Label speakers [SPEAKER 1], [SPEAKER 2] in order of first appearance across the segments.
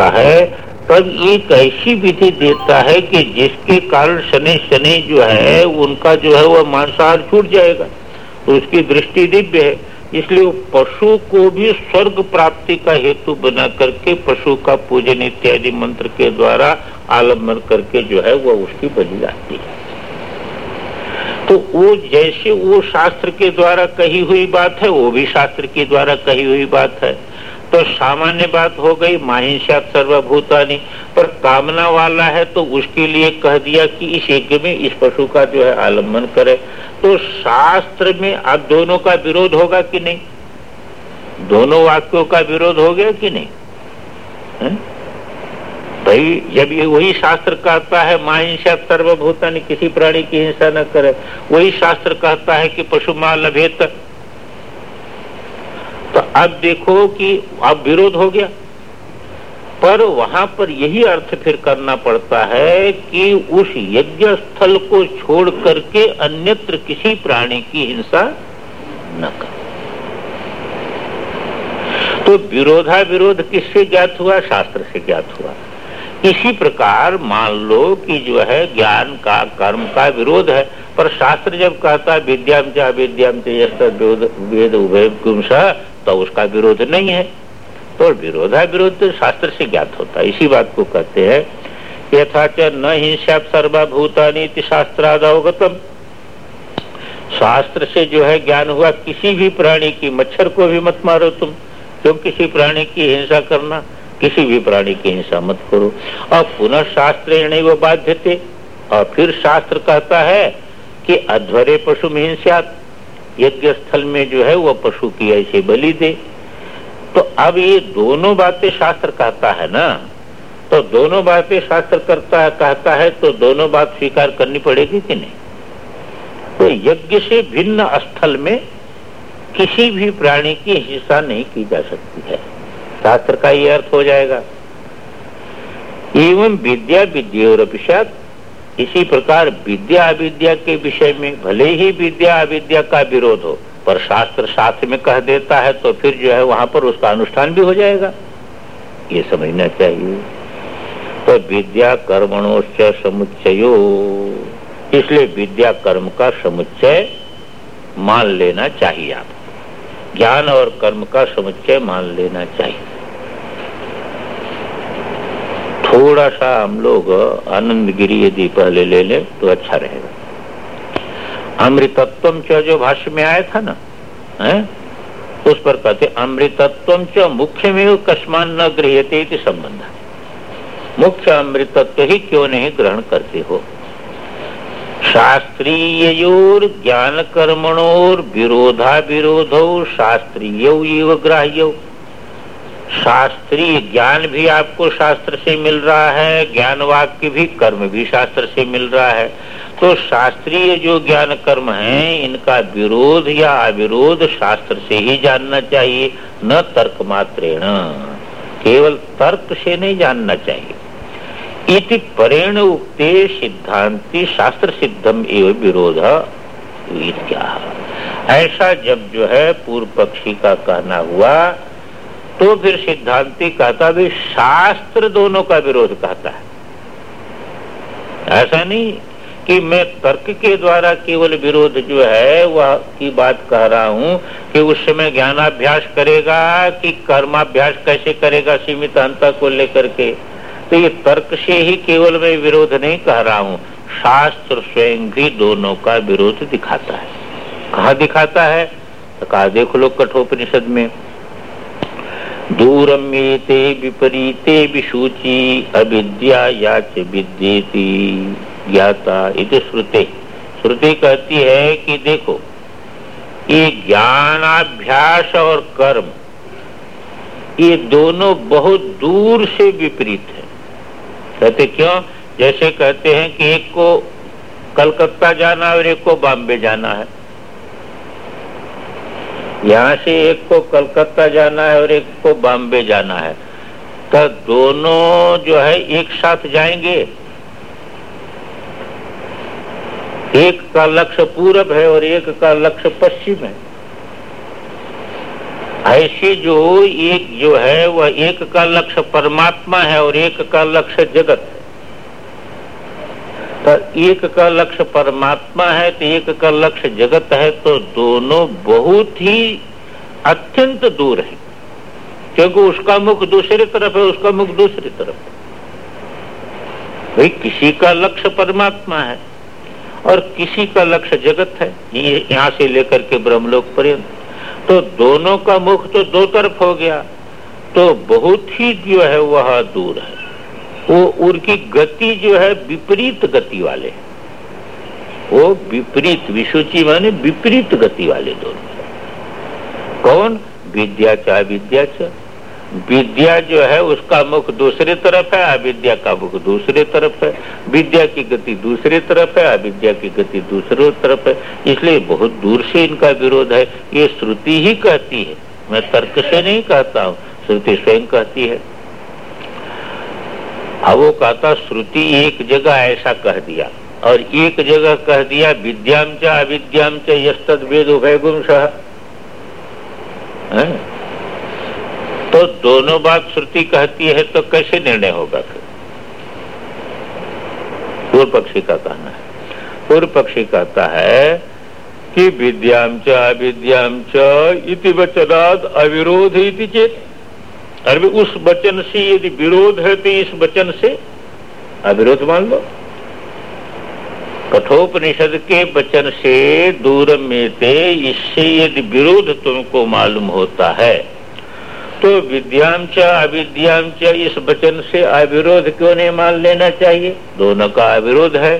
[SPEAKER 1] है, तब एक ऐसी विधि देता है कि जिसके कारण शनि शनि जो है, उनका जो है वह मांसाहार छूट जाएगा। तो उसकी दृष्टि दिव्य है। इसलिए पशु को भी स्वर्ग प्राप्ति का हेतु बना करके पशु का पूजन इत्यादि मंत्र के द्वारा आलंबन करके जो है वह उसकी बलि जाती है। तो वो जैसे वो शास्त्र के द्वारा कही हुई बात है, वो भी शास्त्र के द्वारा कही हुई बात है। तो सामान्य बात हो गई माहिंसा सर्वभूतानी। पर कामना वाला है तो उसके लिए कह दिया कि इस यज्ञ में इस पशु का जो है आलंबन करे। तो शास्त्र में अब दोनों का विरोध होगा कि नहीं? दोनों वाक्यों का विरोध हो गया कि नहीं? भाई, जब ये वही शास्त्र कहता है माहिंसा सर्वभूतानी, किसी प्राणी की हिंसा न करे, वही शास्त्र कहता है कि पशु माँ लभेत तो अब देखो कि अब विरोध हो गया। पर वहाँ पर यही अर्थ फिर करना पड़ता है कि उस यज्ञ स्थल को छोड़ करके अन्यत्र किसी प्राणी की हिंसा न कर। तो विरोधा विरोध किससे ज्ञात हुआ? शास्त्र से ज्ञात हुआ। इसी प्रकार मान लो कि जो है ज्ञान का, कर्म का विरोध है, पर शास्त्र जब कहता है विद्याम चा विद्याम वेद उभय तो उसका विरोध नहीं है। तो विरोधा विरोध शास्त्र से ज्ञात होता। है इसी बात को कहते हैं, यथाच न हिंसा सर्वभूतानी शास्त्राद अवगतम शास्त्र से जो है ज्ञान हुआ, किसी भी प्राणी की मच्छर को भी मत मारो तुम। क्यों किसी प्राणी की हिंसा करना, किसी भी प्राणी की हिंसा मत करो। और पुनः शास्त्र वो बाध्य और फिर शास्त्र कहता है कि अध्वरे पशु हिंसा यज्ञ स्थल में जो है वह पशु की ऐसे बलि दे। तो अब ये दोनों बातें शास्त्र कहता है ना? तो दोनों बातें शास्त्र करता है, कहता है तो दोनों बात स्वीकार करनी पड़ेगी कि नहीं? तो यज्ञ से भिन्न स्थल में किसी भी प्राणी की हिंसा नहीं की जा सकती है। शास्त्र का ये अर्थ हो जाएगा। एवं विद्या विद्या और इसी प्रकार विद्या अविद्या के विषय में भले ही विद्या अविद्या का विरोध हो, पर शास्त्र साथ में कह देता है तो फिर जो है वहाँ पर उसका अनुष्ठान भी हो जाएगा। ये समझना चाहिए। तो विद्या कर्मणोच समुच्चयो। इसलिए विद्या कर्म का समुच्चय मान लेना चाहिए आप। ज्ञान और कर्म का समुच्चय मान लेना चाहिए। थोड़ा सा हम लोग आनंद गिरी यदि पहले ले ले तो अच्छा रहेगा। अमृतत्व च जो भाष्य में आया था ना, है? उस पर कहते अमृतत्व च मुख्य में कस्मान न गृहते संबंध। मुख्य अमृतत्व ही क्यों नहीं ग्रहण करते हो? शास्त्रीयोर ज्ञान कर्मणोर विरोधा विरोधो शास्त्रीय ग्राह्य। शास्त्रीय ज्ञान भी आपको शास्त्र से मिल रहा है, ज्ञान वाक्य भी कर्म भी शास्त्र से मिल रहा है। तो शास्त्रीय जो ज्ञान कर्म है, इनका विरोध या अविरोध शास्त्र से ही जानना चाहिए, न तर्क मात्रेण। केवल तर्क से नहीं जानना चाहिए। इति परेण उक्ते सिद्धांति शास्त्र सिद्धम एवं विरोध ऐसा जब जो है पूर्व पक्षी का कहना हुआ तो फिर सिद्धांति कहता भी, शास्त्र दोनों का विरोध कहता है। ऐसा नहीं कि मैं तर्क के द्वारा केवल विरोध जो है, वह की बात कह रहा हूँ कि उस समय ज्ञानाभ्यास करेगा कि कर्माभ्यास कैसे करेगा, सीमित अंत को लेकर के। तो ये तर्क से ही केवल मैं विरोध नहीं कह रहा हूँ, शास्त्र स्वयं भी दोनों का विरोध दिखाता है। कहा दिखाता है? तो कहा, देखो लोग कठोपनिषद में। दूरम ते विपरीते विशूचि अविद्या या विद्येति। ज्ञाता इति श्रुते। श्रुति कहती है कि देखो, ये ज्ञानाभ्यास और कर्म, ये दोनों बहुत दूर से विपरीत है। कहते क्यों? जैसे कहते हैं कि एक को कलकत्ता जाना और एक को बॉम्बे जाना है। यहाँ से एक को कलकत्ता जाना है और एक को बॉम्बे जाना है। तो दोनों जो है एक साथ जाएँगे। एक का लक्ष्य पूरब है और एक का लक्ष्य पश्चिम है। ऐसे जो एक जो है, वह एक का लक्ष्य परमात्मा है और एक का लक्ष्य जगत। तो एक का लक्ष्य परमात्मा है तो एक का लक्ष्य जगत है तो दोनों बहुत ही अत्यंत दूर है। क्योंकि उसका मुख दूसरी तरफ़ है, उसका मुख दूसरी तरफ़ है। भाई, किसी का लक्ष्य परमात्मा है और किसी का लक्ष्य जगत है यहाँ से लेकर के ब्रह्मलोक पर्यंत। तो दोनों का मुख तो दो तरफ़ हो गया तो बहुत ही जो है वह दूर है। वो उनकी गति जो है विपरीत गति वाले वो विपरीत विशुचि माने विपरीत गति वाले दोनों। कौन? विद्या चा विद्या चा। विद्या जो है उसका मुख दूसरे तरफ़ है, अविद्या का मुख दूसरे तरफ़ है। विद्या की गति दूसरे तरफ़ है, अविद्या की गति दूसरे तरफ़ है। इसलिए बहुत दूर से इनका विरोध है। ये श्रुति ही कहती है। मैं तर्क से नहीं कहता हूँ। श्रुति स्वयं कहती है। वो कहता श्रुति एक जगह ऐसा कह दिया। और एक जगह कह दिया विद्याम च अविद्याम च यद वेद उभय गुम सह तो दोनों बात श्रुति कहती है तो कैसे निर्णय होगा फिर? पूर्व पक्षी का कहना है। पूर्व पक्षी कहता है कि विद्याम च अविद्याम च इति वचनाद अविरोध इति चेत। अरे उस वचन से यदि विरोध है तो इस वचन से? अविरोध मान लो। कठोपनिषद के वचन से दूर में थे, इससे यदि विरोध तुमको मालूम होता है तो विद्याम च अविद्याम इस वचन से अविरोध क्यों नहीं मान लेना चाहिए? दोनों का अविरोध है।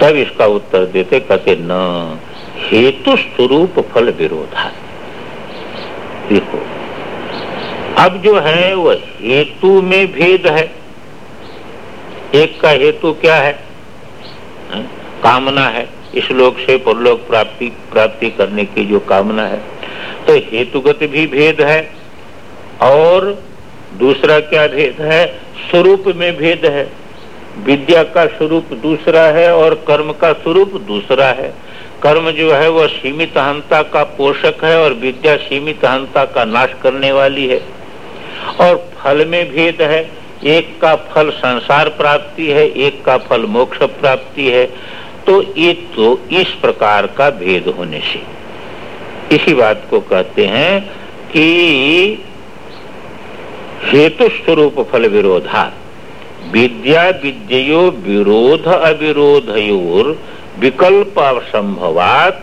[SPEAKER 1] तब इसका उत्तर देते, कहते, न हेतु स्वरूप फल विरोधा देखो अब जो है वह हेतु में भेद है। एक का हेतु क्या है? हाँ? कामना है। इस लोक से परलोक प्राप्ति प्राप्ति करने की जो कामना है तो हेतुगत भी भेद है और दूसरा क्या भेद है? स्वरूप में भेद है। विद्या का स्वरूप दूसरा है और कर्म का स्वरूप दूसरा है। कर्म जो है वह सीमित अहंता का पोषक है और विद्या सीमित अहंता का नाश करने वाली है। और फल में भेद है। एक का फल संसार प्राप्ति है, एक का फल मोक्ष प्राप्ति है। तो ये तो इस प्रकार का भेद होने से। इसी बात को कहते हैं कि हेतु स्वरूप फल विरोधा विद्या विद्यो विरोध अविरोधयोर विकल्प संभवात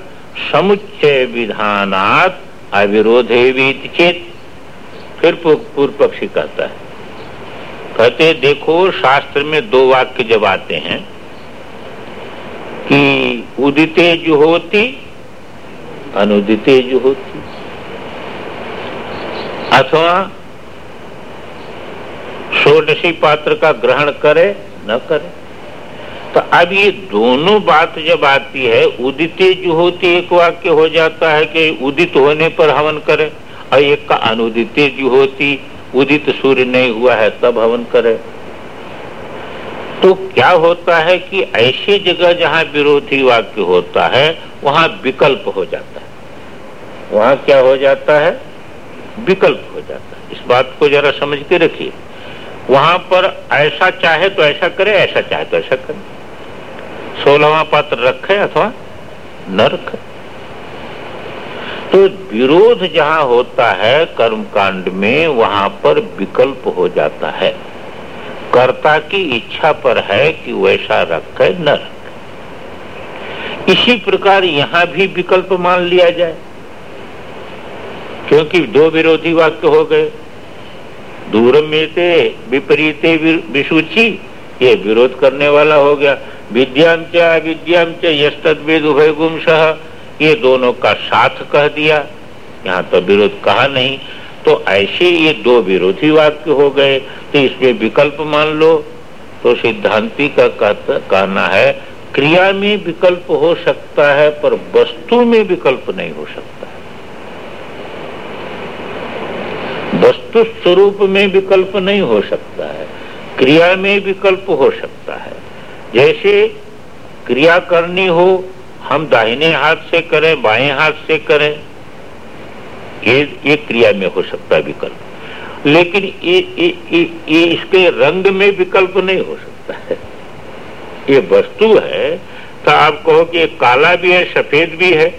[SPEAKER 1] समुच्चय विधानात अविरोधे चेत। फिर पूर्व पक्षी कहता है, कहते देखो, शास्त्र में दो वाक्य जब आते हैं कि उदिते होती, अनुदिते जो होती। अथवा षोडशी पात्र का ग्रहण करे, न करे। तो अब ये दोनों बात जब आती है, उदित जो होती एक वाक्य हो जाता है कि उदित होने पर हवन करे, और एक का अनुदित जो होती, उदित सूर्य नहीं हुआ है, तब हवन करे। तो क्या होता है कि ऐसी जगह जहाँ विरोधी वाक्य होता है, वहाँ विकल्प हो जाता है। वहाँ क्या हो जाता है? विकल्प हो जाता है। इस बात को जरा समझ के रखिए। वहाँ पर ऐसा चाहे तो ऐसा करे, ऐसा चाहे तो ऐसा करे। सोलहवा पात्र रखे अथवा न रखे। तो विरोध जहाँ होता है कर्म कांड में वहाँ पर विकल्प हो जाता है। कर्ता की इच्छा पर है कि वैसा रखे, न रखे। इसी प्रकार यहाँ भी विकल्प मान लिया जाए। क्योंकि दो विरोधी वाक्य हो गए। दूर में विपरीत विसूची, ये विरोध करने वाला हो गया। विद्याम च अविद्याम च उभय गुम सह। ये दोनों का साथ कह दिया। यहाँ तो विरोध कहा नहीं। तो ऐसे ये दो विरोधी वाक्य हो गए। तो इसमें विकल्प मान लो। तो सिद्धांति का कहना है, क्रिया में विकल्प हो सकता है, पर वस्तु में विकल्प नहीं हो सकता वस्तु स्वरूप में विकल्प नहीं हो सकता है। क्रिया में विकल्प हो सकता है। जैसे क्रिया करनी हो हम दाहिने हाथ से करें बाएँ हाथ से करें। ये ये क्रिया में हो सकता है विकल्प। लेकिन ये, ये, ये, ये इसके रंग में विकल्प नहीं हो सकता है। ये वस्तु है तो आप कहो कि काला भी है सफ़ेद भी है।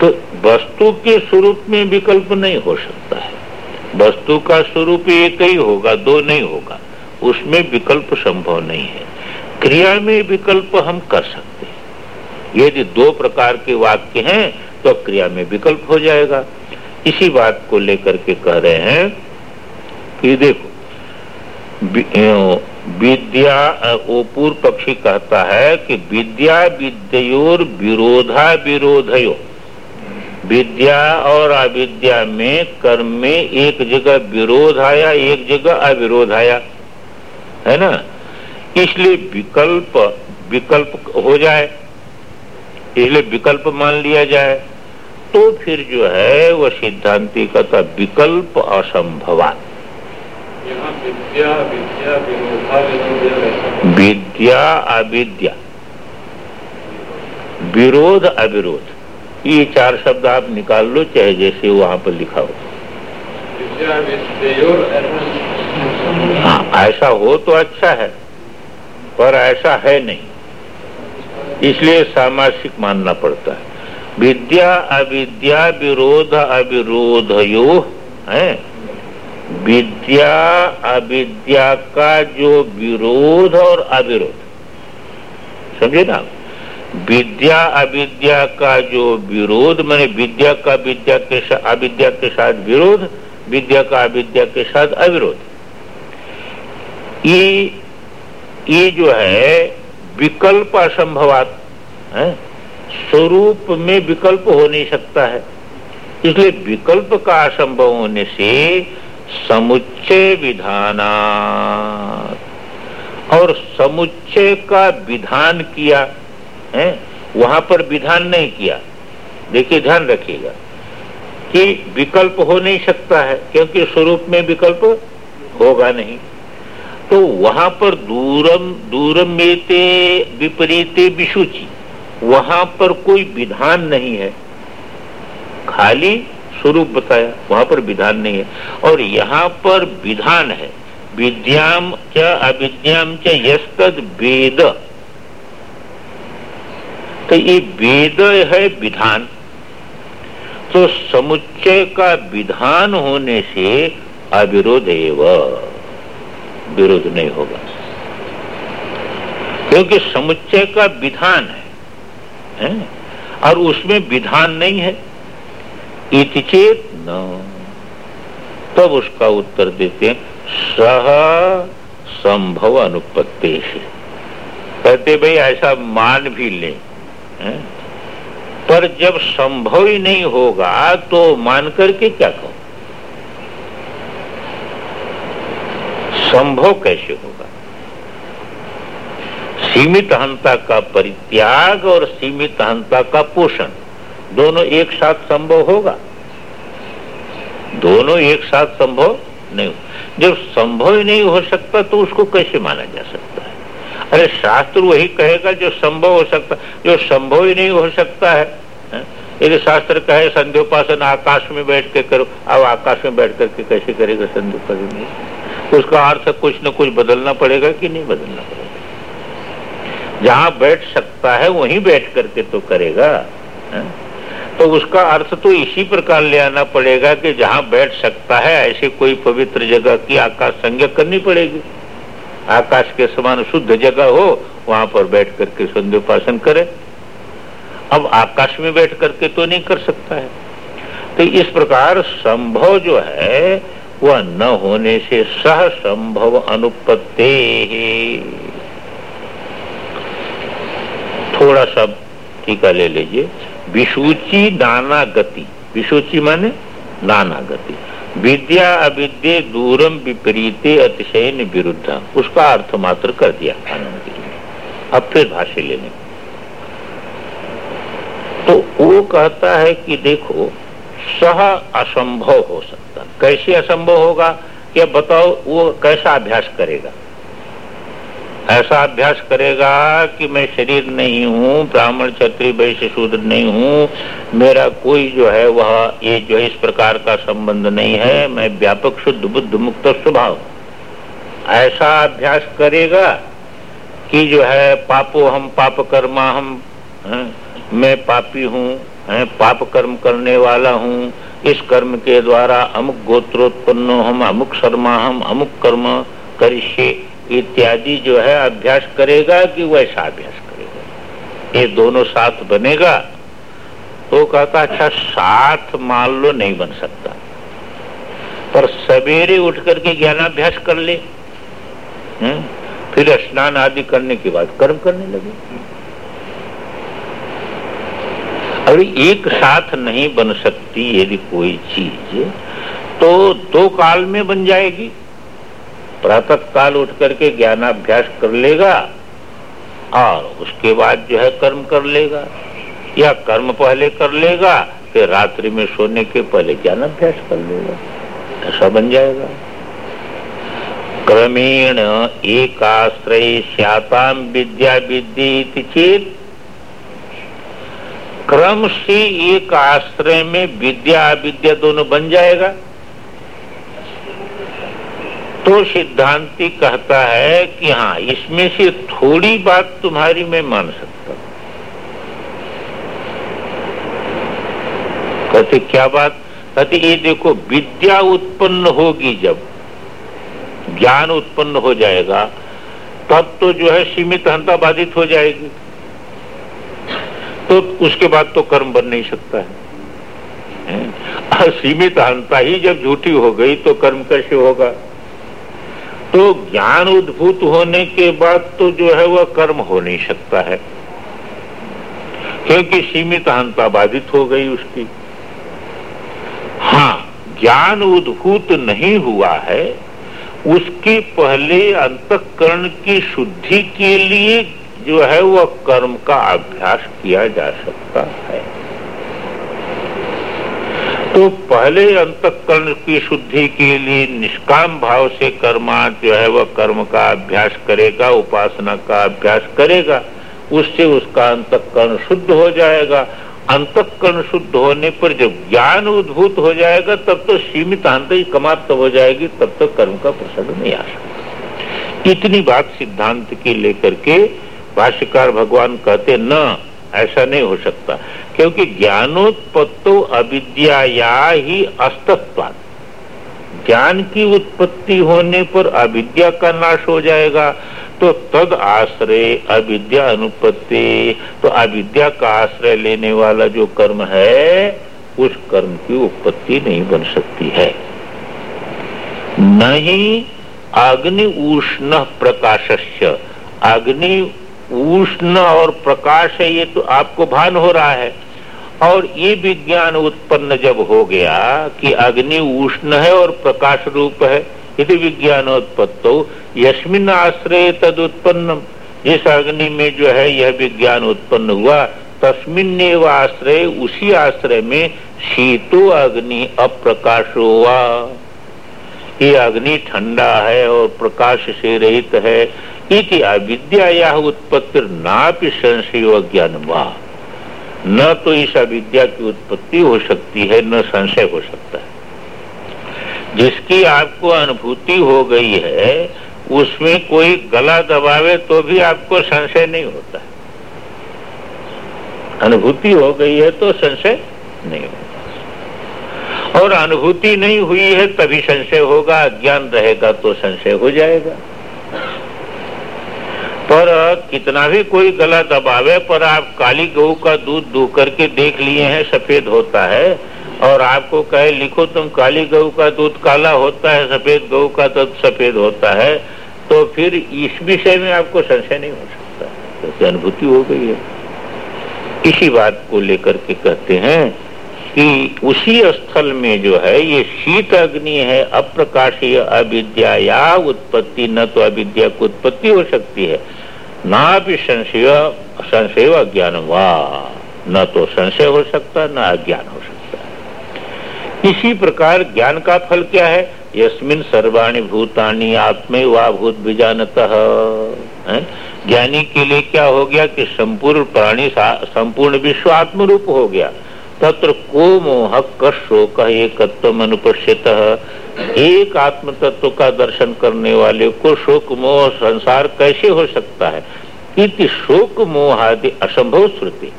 [SPEAKER 1] तो वस्तु के स्वरूप में विकल्प नहीं हो सकता है। वस्तु का स्वरूप एक ही होगा दो नहीं होगा। उसमें विकल्प संभव नहीं है। क्रिया में विकल्प हम कर सकते हैं। यदि दो प्रकार के वाक्य हैं तो क्रिया में विकल्प हो जाएगा। इसी बात को लेकर के कह रहे हैं कि देखो विद्या वो पूर्व पक्षी कहता है कि विद्या विद्योर विरोधा विरोधयो। विद्या और अविद्या में कर्म में एक जगह विरोध आया एक जगह अविरोध आया है ना? इसलिए विकल्प विकल्प हो जाए इसलिए विकल्प मान लिया जाए तो फिर जो है वह सिद्धांति का था विकल्प असंभवान विद्या विद्या अविद्या। विरोध अविरोध। ये चार शब्द आप निकाल लो चाहे जैसे वहाँ पर लिखा हो। हाँ ऐसा हो तो अच्छा है, पर ऐसा है नहीं। इसलिए सामासिक मानना पड़ता है। विद्या अविद्या विरोध अविरोध यो है? विद्या अविद्या का जो विरोध और अविरोध, समझे ना? विद्या अविद्या का जो विरोध, मैंने विद्या का विद्या के साथ, अविद्या के साथ विरोध, विद्या का अविद्या के साथ अविरोध। ये ये जो है, विकल्प असंभवात, है? स्वरूप में विकल्प हो नहीं सकता है। इसलिए विकल्प का असंभव होने से समुच्चय विधाना और समुच्चय का विधान किया, है? वहाँ पर विधान नहीं किया। देखिए, ध्यान रखिएगा कि विकल्प हो नहीं सकता है, क्योंकि स्वरूप में विकल्प होगा नहीं। तो वहाँ पर दूरम दूरम मेते विपरीते विशुचि। वहाँ पर कोई विधान नहीं है। खाली स्वरूप बताया, वहाँ पर विधान नहीं है। और यहाँ पर विधान है। विद्याम च अविद्याम च यद वेद। तो ये वेद है विधान। तो समुच्चय का विधान होने से अविरोध एवं विरोध नहीं होगा। क्योंकि समुच्चय का विधान है, है? और उसमें विधान नहीं है। इति चेत न। तब उसका उत्तर देते हैं सह संभव अनुपत्ति। कहते भाई ऐसा मान भी ले? पर जब संभव ही नहीं होगा तो मान करके क्या कहो? संभव कैसे होगा? सीमित हंता का परित्याग और सीमित हंता का पोषण, दोनों एक साथ संभव होगा? दोनों एक साथ संभव नहीं जब संभव ही नहीं हो सकता तो उसको कैसे माना जा सकता है? अरे, शास्त्र वही कहेगा, जो संभव हो सकता, जो संभव ही नहीं हो सकता है? यदि शास्त्र कहे, संध्योपासन आकाश में बैठ के करो, अब आकाश में बैठ करके कैसे करेगा संध्योपासन? उसका अर्थ कुछ न कुछ बदलना पड़ेगा कि नहीं बदलना पड़ेगा। जहाँ बैठ सकता है, वहीं बैठ करके तो करेगा, है? तो उसका अर्थ तो इसी प्रकार ले आना पड़ेगा कि जहाँ बैठ सकता है, ऐसे कोई पवित्र जगह की आकाश संज्ञा करनी पड़ेगी। आकाश के समान शुद्ध जगह हो, वहाँ पर बैठ करके संध्योपासन करे। अब आकाश में बैठ करके तो नहीं कर सकता है। तो इस प्रकार संभव जो है वह न होने से सह संभव अनुपत्ति थोड़ा सा टीका ले लीजिए। विसूची नाना गति। विसूची माने नाना गति। विद्या अविद्य दूरम विपरीते अतिशय विरुद्ध। उसका अर्थ मात्र कर दिया आनंद ने अब फिर भाष्य लेने। तो वो कहता है कि देखो, सह असंभव हो सकता कैसे असंभव होगा क्या बताओ वो कैसा अभ्यास करेगा? ऐसा अभ्यास करेगा कि मैं शरीर नहीं हूँ ब्राह्मण क्षत्रिय वैश्य शूद्र नहीं हूँ मेरा कोई जो है वह ये जो इस प्रकार का संबंध नहीं है मैं व्यापक शुद्ध बुद्ध मुक्त स्वभाव ऐसा अभ्यास करेगा कि जो है पापो हम पाप कर्मा हम है, मैं पापी हूँ पाप कर्म करने वाला हूँ इस कर्म के द्वारा अमुक गोत्रोत्पन्न हम, अमुक शर्मा हम, अमुक कर्म करिष्य, इत्यादि जो है अभ्यास करेगा कि वैसा अभ्यास करेगा। ये दोनों साथ बनेगा तो कहता अच्छा साथ मान लो, नहीं बन सकता। पर सवेरे उठ करके ज्ञानाभ्यास कर ले। हुँ? फिर स्नान आदि करने के बाद कर्म करने लगे। और एक साथ नहीं बन सकती यदि कोई चीज़ तो दो काल में बन जाएगी। प्रातः काल उठ करके ज्ञानाभ्यास कर लेगा, और उसके बाद जो है कर्म कर लेगा, या कर्म पहले कर लेगा, फिर रात्रि में सोने के पहले ज्ञानाभ्यास कर लेगा। ऐसा बन जाएगा। क्रमेण एक आश्रय श्याताम विद्या विद्य चेत क्रम से एक आश्रय में विद्या अविद्या दोनों बन जाएगा। तो सिद्धांति कहता है कि हाँ इसमें से थोड़ी बात तुम्हारी मैं मान सकता हूँ। कहते, क्या बात? कहते, ये देखो, विद्या उत्पन्न होगी जब, ज्ञान उत्पन्न हो जाएगा, तब तो जो है सीमित हंता बाधित हो जाएगी। तो उसके बाद तो कर्म बन नहीं सकता है। सीमित अहंता ही जब झूठी हो गई तो कर्म कैसे होगा? तो ज्ञान उद्भूत होने के बाद तो जो है वह कर्म हो नहीं सकता है। क्योंकि सीमित अहंता बाधित हो गई उसकी। हाँ ज्ञान उद्भूत नहीं हुआ है, उसके पहले अंतकरण की शुद्धि के लिए जो है वह कर्म का अभ्यास किया जा सकता है। तो पहले अंतकरण की शुद्धि के लिए निष्काम भाव से कर्मा जो है वह कर्म का अभ्यास करेगा, उपासना का अभ्यास करेगा, उससे उसका अंतकरण शुद्ध हो जाएगा। अंतकरण शुद्ध होने पर जब ज्ञान उद्भूत हो जाएगा, तब तो सीमित अंत ही समाप्त हो जाएगी, तब तक तो कर्म का प्रसंग नहीं आ सकता। इतनी बात सिद्धांत की लेकर के भाष्यकार भगवान कहते, न, ऐसा नहीं हो सकता, क्योंकि ज्ञानोत्पत्तो अविद्या ही अस्तित्व ज्ञान की उत्पत्ति होने पर अविद्या का नाश हो जाएगा तो तद आश्रय अविद्या अनुपत्ति तो अविद्या का आश्रय लेने वाला जो कर्म है, उस कर्म की उत्पत्ति नहीं बन सकती है। नहीं, अग्नि उष्ण प्रकाशस्य, अग्नि उष्ण और प्रकाश है, ये तो आपको भान हो रहा है। और ये विज्ञान उत्पन्न जब हो गया कि अग्नि उष्ण है और प्रकाश रूप है यदि विज्ञानोत्पत्तो। यस्मिन आश्रय तद उत्पन्न जिस अग्नि में जो है, यह विज्ञान उत्पन्न हुआ तस्मिन आश्रय, उसी आश्रय में शीतो अग्नि अप्रकाश हुआ ये अग्नि ठंडा है और प्रकाश से रहित है इति उत्पत्ति नापि संशय ज्ञान न तो इस अविद्या की उत्पत्ति हो सकती है, न संशय हो सकता है। जिसकी आपको अनुभूति हो गई है, उसमें कोई गला दबावे तो भी आपको संशय नहीं होता। अनुभूति हो गई है तो संशय नहीं होगा और अनुभूति नहीं हुई है, तभी संशय होगा ज्ञान रहेगा तो संशय हो जाएगा। पर कितना भी कोई गला दबावे पर आप काली गऊ का दूध दू करके देख लिए हैं, सफ़ेद होता है, और आपको कहे, लिखो तुम काली गऊ का दूध काला होता है, सफ़ेद गऊ का दूध सफ़ेद होता है तो फिर इस विषय में आपको संशय नहीं हो सकता। तो अनुभूति हो गई है। इसी बात को लेकर के कहते हैं कि उसी स्थल में जो है, ये शीत अग्नि है, अप्रकाशीय अविद्या, या उत्पत्ति, न तो अविद्या की उत्पत्ति हो सकती है। ना भी संशय संशय अज्ञान न तो संशय हो सकता, न अज्ञान हो सकता इसी प्रकार ज्ञान का फल क्या है? यस्मिन सर्वाणी भूतानी आत्मे वा भूत बीजानत ज्ञानी के लिए क्या हो गया कि संपूर्ण प्राणी संपूर्ण विश्व आत्म रूप हो गया। तत्र को मोह शोक एक अनुपस्थित एक आत्म तत्व का दर्शन करने वाले को शोक मोह संसार कैसे हो सकता है? इति शोक मोह आदि असंभव श्रुति।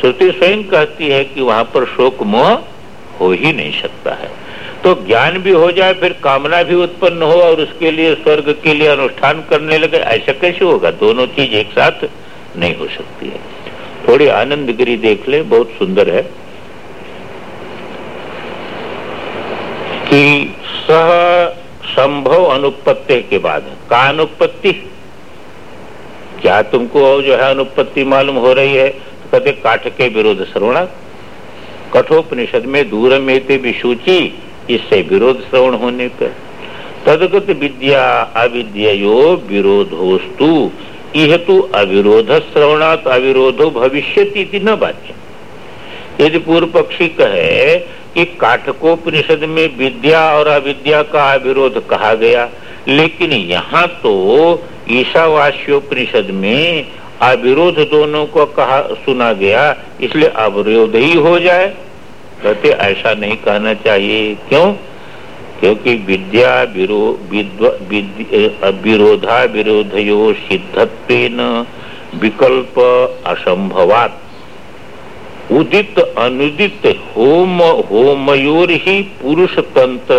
[SPEAKER 1] श्रुति स्वयं कहती है कि वहाँ पर शोक मोह हो ही नहीं सकता है। तो ज्ञान भी हो जाए, फिर कामना भी उत्पन्न हो और उसके लिए, स्वर्ग के लिए अनुष्ठान करने लगे, ऐसा कैसे होगा? दोनों चीज़ एक साथ नहीं हो सकती है। थोड़ी आनंद गिरी देख ले, बहुत सुंदर है। कि सह संभव अनुपत्ति के बाद, का अनुपत्ति? क्या तुमको जो है अनुपत्ति मालूम हो रही है? तो कहते, काठ के विरोध श्रवणा। कठोपनिषद में दूर में विसूची इससे विरोध श्रवण होने पर। तदगत विद्या अविद्यो विरोधोस्तु। यह तो अविरोध श्रवणात अविरोधो भविष्य न वाच्य यदि पूर्व पक्षी कहे कि काठकोपनिषद में विद्या और अविद्या का अविरोध कहा गया, लेकिन यहाँ तो ईशावास्योपनिषद में अविरोध दोनों को कहा, सुना गया, इसलिए अवरोध ही हो जाए। कहते, ऐसा नहीं कहना चाहिए। क्यों? क्योंकि विद्या विरोधा विरोधयो सिद्धत्व विकल्प असंभवात। उदित अनुदित होम होमयोर ही पुरुष तंत्र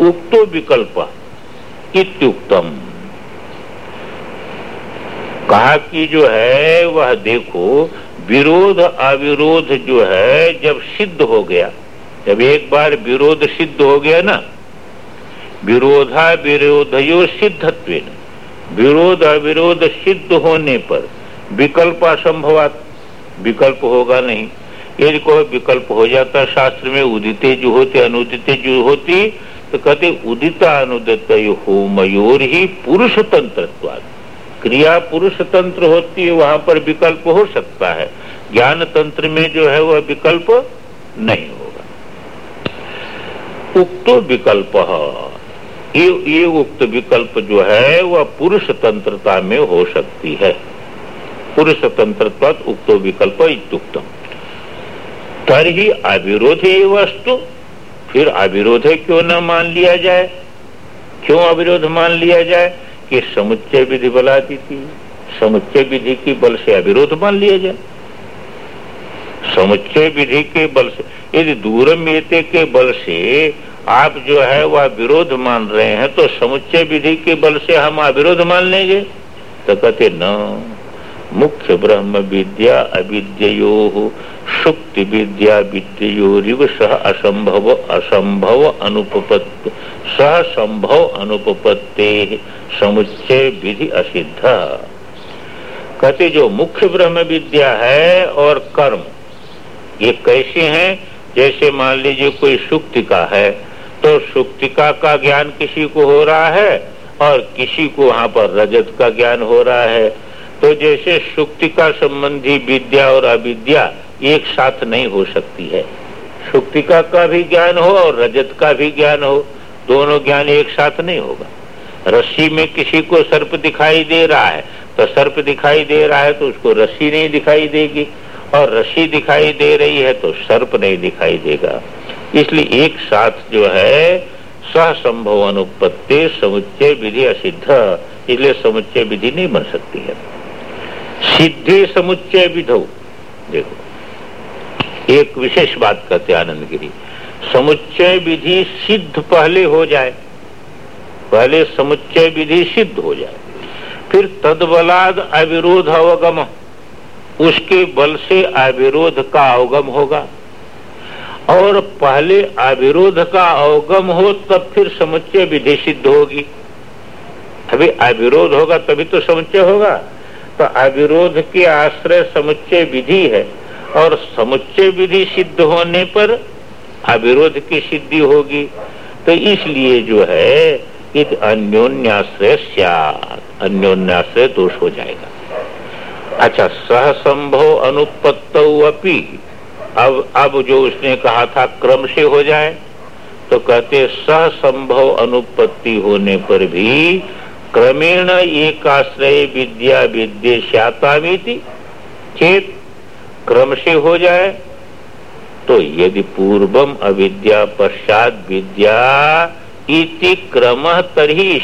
[SPEAKER 1] उक्तो विकल्प इत्युक्तम। कहा कि जो है, वह देखो, विरोध अविरोध जो है, जब सिद्ध हो गया जब एक बार विरोध सिद्ध हो गया ना, विरोधा विरोधयो सिद्धत्व विरोध अविरोध सिद्ध होने पर विकल्प असंभवात। विकल्प होगा नहीं। यदि कोई विकल्प हो जाता, शास्त्र में उदिते जो होते, अनुदिते जो होती तो कहते, उदिता अनुदित हो मयूर ही पुरुष तंत्र क्रिया पुरुष तंत्र होती है, वहाँ पर विकल्प हो सकता है। ज्ञान तंत्र में जो है, वह विकल्प नहीं होगा। उक्त विकल्प। ये, ये उक्त विकल्प जो है वह पुरुष तंत्रता में हो सकती है। पुरुष तंत्र उक्त विकल्प इतुक्तम तरही अविरोध ये वस्तु फिर अविरोध क्यों न मान लिया जाए? क्यों अविरोध मान लिया जाए? कि समुच्चय विधि बलाती थी समुच्चय विधि की बल से अविरोध मान लिया जाए। समुच्चय विधि के बल से यदि दूरम के बल से आप जो है वह विरोध मान रहे हैं तो समुच्चय विधि के बल से हम अविरोध मान लेंगे? तो कहते, न, मुख्य ब्रह्म विद्या अविद्यो शुक्ति विद्या विद्योरिव सह असंभव असंभव अनुपत्ति सह संभव अनुपत्ते समुच्चय विधि असिद्ध। कहते, जो मुख्य ब्रह्म विद्या है और कर्म, ये कैसे हैं? जैसे मान लीजिए कोई सुक्तिका है तो सुक्तिका का ज्ञान किसी को हो रहा है और किसी को वहाँ पर रजत का ज्ञान हो रहा है? तो जैसे सुक्ति का संबंधी विद्या और अविद्या एक साथ नहीं हो सकती है। सुक्तिका का भी ज्ञान हो और रजत का भी ज्ञान हो, दोनों ज्ञान एक साथ नहीं होगा। रस्सी में किसी को सर्प दिखाई दे रहा है तो सर्प दिखाई दे रहा है तो उसको रस्सी नहीं दिखाई देगी। और रस्सी दिखाई दे रही है तो सर्प नहीं दिखाई देगा। इसलिए एक साथ जो है सहसंभव अनुपत्ति, समुच्चय विधि असिद्ध। इसलिए समुच्चय विधि नहीं बन सकती है। सिद्धि समुच्चय विधो। देखो, एक विशेष बात कहते आनंद गिरी। समुच्चय विधि सिद्ध पहले हो जाए। पहले समुच्चय विधि सिद्ध हो जाए। फिर तदबलाद अविरोध अवगम। उसके बल से अविरोध का अवगम होगा। और पहले अविरोध का अवगम हो, तब फिर समुच्चय विधि सिद्ध होगी। अभी अविरोध होगा, तभी तो समुच्चय होगा। तो अविरोध के आश्रय समुच्चय विधि है, और समुच्चय विधि सिद्ध होने पर अविरोध की सिद्धि होगी। तो इसलिए जो है अन्योन्याश्रय अन्योन्याश्रय दोष हो जाएगा। अच्छा सहसंभव अनुपत्त अब अब जो उसने कहा था क्रम से हो जाए तो कहते सहसंभव अनुपत्ति होने पर भी क्रमेण एक आश्रय विद्या विद्या चेत क्रम से हो जाए तो यदि पूर्वम अविद्या पश्चात विद्या इति क्रम तरी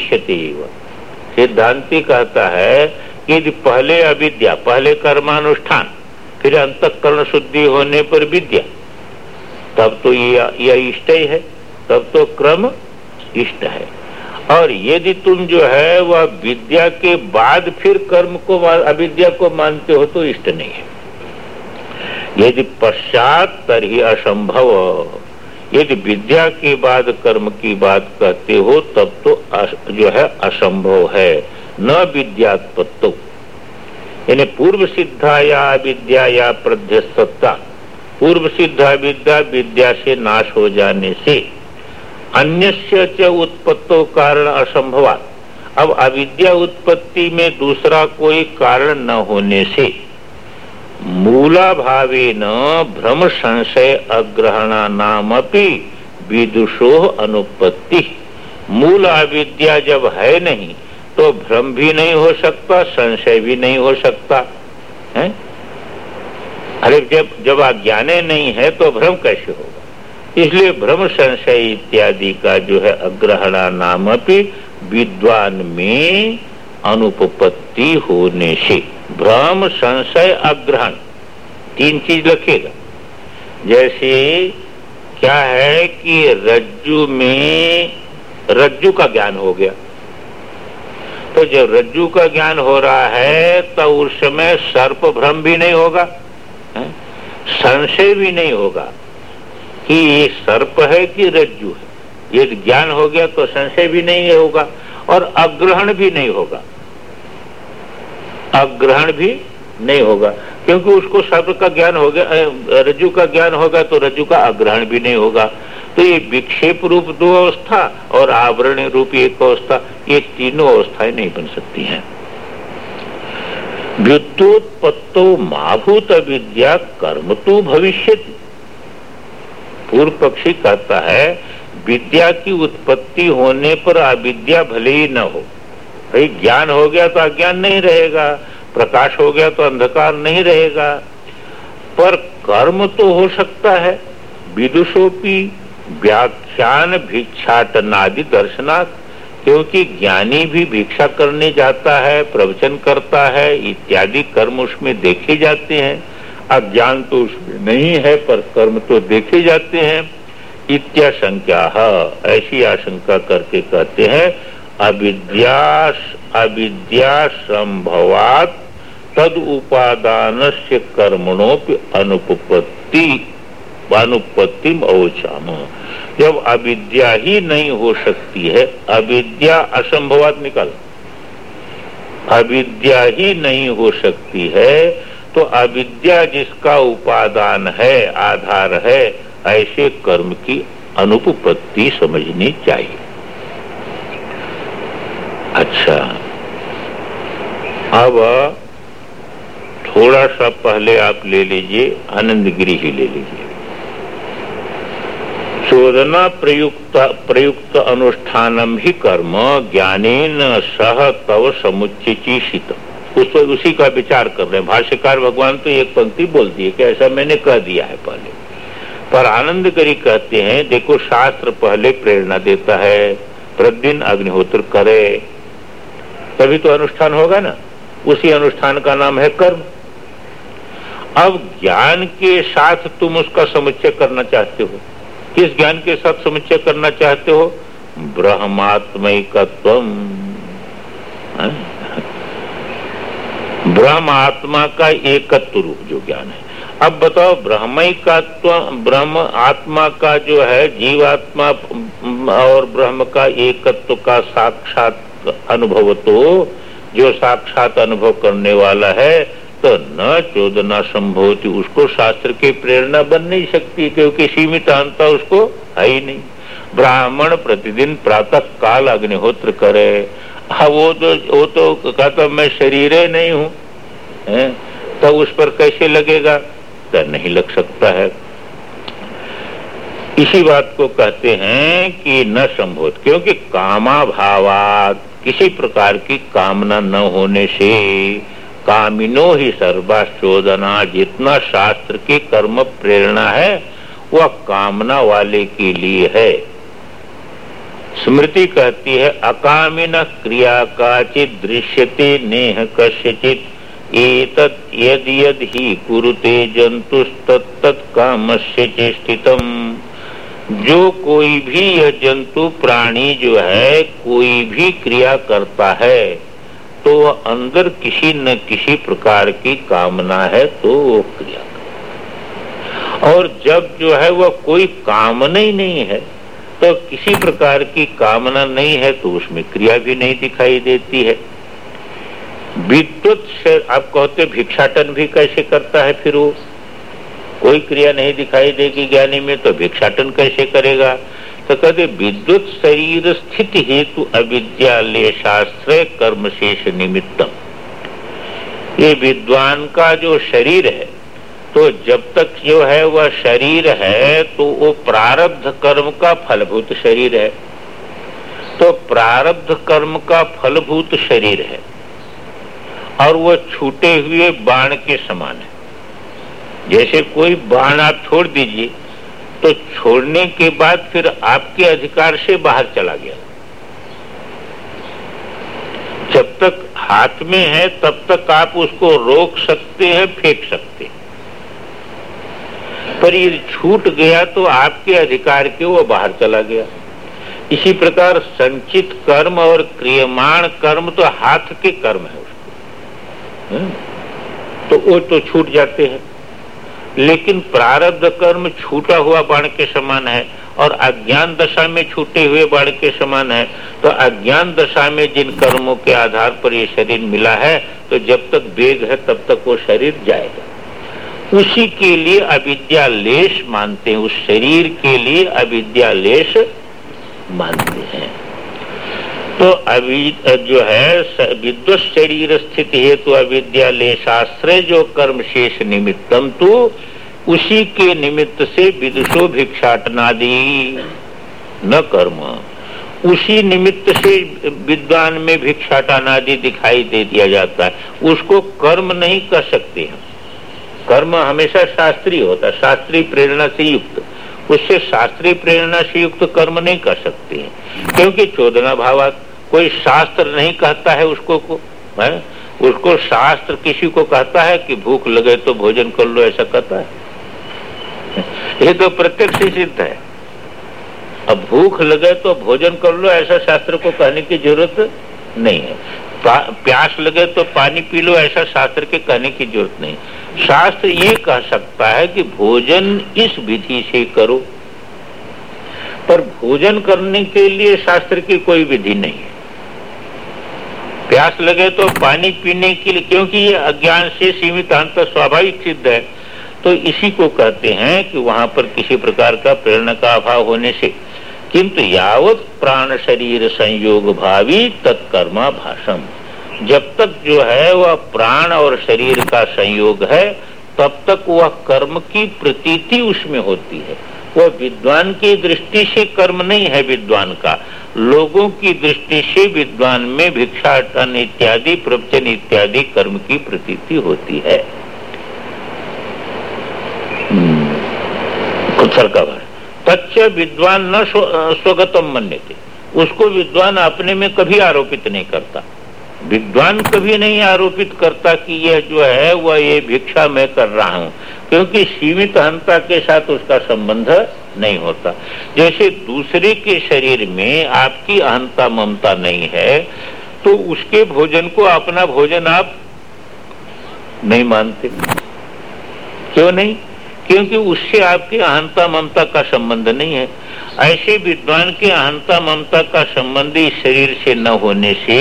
[SPEAKER 1] सिद्धांति कहता है यदि पहले अविद्या, पहले कर्मानुष्ठान, फिर अंतकरण शुद्धि होने पर विद्या, तब तो यह इष्ट ही है, तब तो क्रम इष्ट है। और यदि तुम जो है, वह विद्या के बाद फिर कर्म को, अविद्या को मानते हो तो इष्ट नहीं है। यदि पश्चात तरही असंभव, यदि विद्या के बाद, कर्म की बात कहते हो, तब तो जो है, असंभव है। न विद्यात्पत्तो यानी पूर्व सिद्धा या विद्या या प्रध्यस्तता पूर्व सिद्धा विद्या विद्या से नाश हो जाने से अन्य उत्पत्तो कारण असंभवात। अब अविद्या उत्पत्ति में दूसरा कोई कारण न होने से मूला भावे न भ्रम संशय अग्रहणा नाम विदुषो अनुपत्ति। मूल अविद्या जब है नहीं तो भ्रम भी नहीं हो सकता, संशय भी नहीं हो सकता, है? अरे जब जब अज्ञाने नहीं है तो भ्रम कैसे होगा? इसलिए भ्रम, संशय इत्यादि का जो है अग्रहणा नाम विद्वान में अनुपत्ति होने से। भ्रम, संशय, अग्रहण, तीन चीज़ रखेगा। जैसे क्या है कि रज्जु में, रज्जु का ज्ञान हो गया। तो जब रज्जु का ज्ञान हो रहा है तो उस समय सर्प भ्रम भी नहीं होगा संशय भी नहीं होगा कि ये सर्प है कि रज्जु है। ये ज्ञान हो गया तो संशय भी नहीं होगा और अग्रहण भी नहीं होगा। अग्रहण भी नहीं होगा, क्योंकि उसको सर्प का ज्ञान हो गया रज्जु का ज्ञान होगा तो रज्जु का अग्रहण भी नहीं होगा। तो ये विक्षेप रूप दो अवस्था और आवरण रूप एक अवस्था, ये तीनों अवस्थाएँ नहीं बन सकती हैं। व्युत्पत्तो माभूत विद्या कर्म तो भविष्य पूर्व पक्षी कहता है, विद्या की उत्पत्ति होने पर अविद्या भले ही न हो। भाई, ज्ञान हो गया तो अज्ञान नहीं रहेगा, प्रकाश हो गया तो अंधकार नहीं रहेगा। पर कर्म तो हो सकता है, विदुषोपी व्याख्यान भिक्षाटनादि दर्शनाथ क्योंकि ज्ञानी भी भिक्षा करने जाता है, प्रवचन करता है, इत्यादि कर्म उसमें देखे जाते हैं। अज्ञान तो उसमें नहीं है, पर कर्म तो देखे जाते हैं। इत्याशंका, ऐसी आशंका करके कहते हैं अविद्या अविद्या संभवात तद उपादान से कर्मणों की अनुपत्ति अनुपत्ति अवचाम। जब अविद्या ही नहीं हो सकती है, अविद्या असंभवात निकल। अविद्या ही नहीं हो सकती है तो अविद्या जिसका उपादान है, आधार है, ऐसे कर्म की अनुपत्ति समझनी चाहिए। अच्छा अब थोड़ा सा पहले आप ले लीजिए, आनंद गिरी ही ले लीजिए। शोधना प्रयुक्त प्रयुक्त अनुष्ठानम ही कर्म, ज्ञानेन सह तव समुचित उस, उसी का विचार कर रहे हैं। भाष्यकार भगवान तो एक पंक्ति बोलती है कि ऐसा मैंने कह दिया है पहले। पर आनंद करी कहते हैं, देखो शास्त्र पहले प्रेरणा देता है, प्रतिदिन अग्निहोत्र करे। तभी तो अनुष्ठान होगा ना। उसी अनुष्ठान का नाम है कर्म। अब ज्ञान के साथ तुम उसका समुच्चय करना चाहते हो। किस ज्ञान के साथ समुच्चय करना चाहते हो? ब्रह्मात्मिकत्व ब्रह्म आत्मा का एकत्व रूप जो ज्ञान है। अब बताओ, ब्रह्मिकत्व, ब्रह्म आत्मा का जो है, जीवात्मा और ब्रह्म का एकत्व का साक्षात अनुभव तो जो साक्षात अनुभव करने वाला है तो न चोदना संभवती, उसको शास्त्र की प्रेरणा बन नहीं सकती, क्योंकि सीमित अंत उसको है ही नहीं। ब्राह्मण प्रतिदिन प्रातः काल अग्निहोत्र करे। हाँ वो तो वो तो कहता मैं शरीर नहीं हूँ तो उस पर कैसे लगेगा? तो नहीं लग सकता है। इसी बात को कहते हैं कि न संभोत क्योंकि कामा किसी प्रकार की कामना न होने से कामिनो ही सर्वा शोधना जितना शास्त्र की कर्म प्रेरणा है, वह कामना वाले के लिए है। स्मृति कहती है, अकामिन क्रिया काचित दृश्यते, नेह कस्यचित। एतत् यद यद ही कुरुते जंतुस्तत्त कामस्य चेष्टितम। जो कोई भी यह जंतु प्राणी जो है, कोई भी क्रिया करता है तो अंदर किसी न किसी प्रकार की कामना है तो वो क्रिया और जब जो है वह कोई कामना ही नहीं है तो किसी प्रकार की कामना नहीं है तो उसमें क्रिया भी नहीं दिखाई देती है। विद्युत से आप कहते भिक्षाटन भी कैसे करता है फिर वो? कोई क्रिया नहीं दिखाई देगी ज्ञानी में तो भिक्षाटन कैसे करेगा? तो कहते विद्युत शरीर स्थित हेतु अविद्यालय शास्त्र कर्म शेष निमित्तम। ये विद्वान का जो शरीर है तो जब तक जो है वह शरीर है तो वो प्रारब्ध कर्म का फलभूत शरीर है। तो प्रारब्ध कर्म का फलभूत शरीर है। और वह छूटे हुए बाण के समान है। जैसे कोई बाण आप छोड़ दीजिए तो छोड़ने के बाद फिर आपके अधिकार से बाहर चला गया। जब तक हाथ में है, तब तक आप उसको रोक सकते हैं, फेंक सकते हैं। पर ये छूट गया तो आपके अधिकार के वो बाहर चला गया। इसी प्रकार संचित कर्म और क्रियमाण कर्म तो हाथ के कर्म है उसको। हम्म? तो वो तो छूट जाते हैं। लेकिन प्रारब्ध कर्म छूटा हुआ बाण के समान है और अज्ञान दशा में छूटे हुए बाण के समान है तो अज्ञान दशा में जिन कर्मों के आधार पर ये शरीर मिला है तो जब तक वेग है, तब तक वो शरीर जाएगा। उसी के लिए अविद्यालेश मानते हैं, उस शरीर के लिए अविद्यालेश मानते हैं। तो अभी जो है विद्वत शरीर स्थित हेतु तो अविद्यालेशाश्रय जो कर्म शेष निमित्तम तो उसी के निमित्त से विदुषो भिक्षाटनादि न कर्म। उसी निमित्त से विद्वान में भिक्षाटनादि दिखाई दे दिया जाता है। उसको कर्म नहीं कर सकते हम। कर्म हमेशा शास्त्रीय होता है। शास्त्रीय प्रेरणा से युक्त। उससे शास्त्रीय प्रेरणा से युक्त कर्म नहीं कर सकते हैं। क्योंकि चोदना भाव कोई शास्त्र नहीं कहता है उसको को, है? उसको शास्त्र किसी को कहता है कि भूख लगे तो भोजन कर लो, ऐसा कहता है। ये तो प्रत्यक्ष सिद्ध है। अब भूख लगे तो भोजन कर लो, ऐसा शास्त्र को कहने की ज़रूरत नहीं है। प्यास लगे तो पानी पी लो, ऐसा शास्त्र के कहने की ज़रूरत नहीं। शास्त्र ये कह सकता है कि भोजन इस विधि से करो, पर भोजन करने के लिए शास्त्र की कोई विधि नहीं है। प्यास लगे तो पानी पीने के लिए, क्योंकि ये अज्ञान से सीमित अंत स्वाभाविक सिद्ध है तो इसी को कहते हैं कि वहाँ पर किसी प्रकार का प्रेरणा का अभाव होने से, किंतु यावत प्राण शरीर संयोग भावी तत्कर्मा भाषण जब तक जो है वह प्राण और शरीर का संयोग है, तब तक वह कर्म की प्रतीति उसमें होती है। वह विद्वान की दृष्टि से कर्म नहीं है विद्वान का। लोगों की दृष्टि से विद्वान में भिक्षाटन इत्यादि, प्रवचन इत्यादि कर्म की प्रतीति होती है। का तच्च विद्वान न स्वगतम मन्य उसको विद्वान अपने में कभी आरोपित नहीं करता। विद्वान कभी नहीं आरोपित करता कि यह जो है, वह ये भिक्षा मैं कर रहा हूँ। क्योंकि सीमित अहंता के साथ उसका संबंध नहीं होता। जैसे दूसरे के शरीर में आपकी अहंता ममता नहीं है तो उसके भोजन को अपना भोजन आप नहीं मानते। क्यों नहीं? क्योंकि उससे आपकी अहंता ममता का संबंध नहीं है। ऐसे विद्वान के अहंता ममता का संबंध इस शरीर से न होने से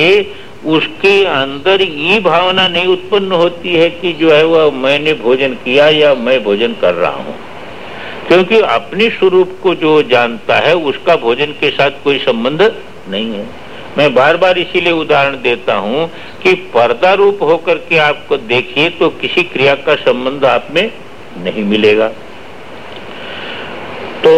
[SPEAKER 1] उसके अंदर ये भावना नहीं उत्पन्न होती है कि जो है वह मैंने भोजन किया या मैं भोजन कर रहा हूँ। क्योंकि अपने स्वरूप को जो जानता है, उसका भोजन के साथ कोई संबंध नहीं है। मैं बार बार इसीलिए उदाहरण देता हूँ कि पर्दा रूप होकर के आपको देखिए तो किसी क्रिया का संबंध आप में नहीं मिलेगा। तो